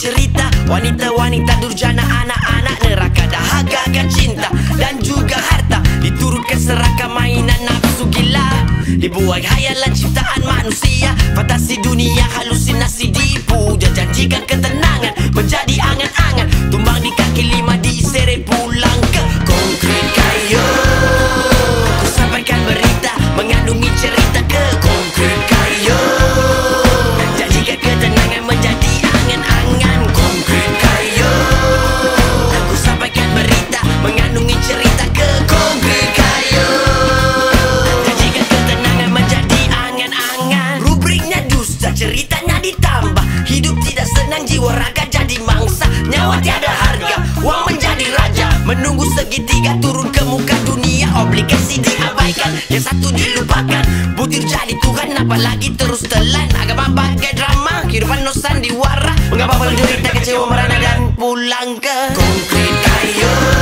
cerita Wanita-wanita durjana anak-anak neraka Dahaga akan cinta dan juga harta. Diturunkan seraka mainan nafsu gila Dibuat hayalan ciptaan manusia. Fantasi dunia halusinasi dipu segitiga turun ke muka dunia Obligasi diabaikan. Yang satu dilupakan Butir jadi Tuhan apalagi terus telan. Agama bagai drama Kehidupan no sandiwara Mengapa penderita kecewa merana dan pulang ke Konkret kayu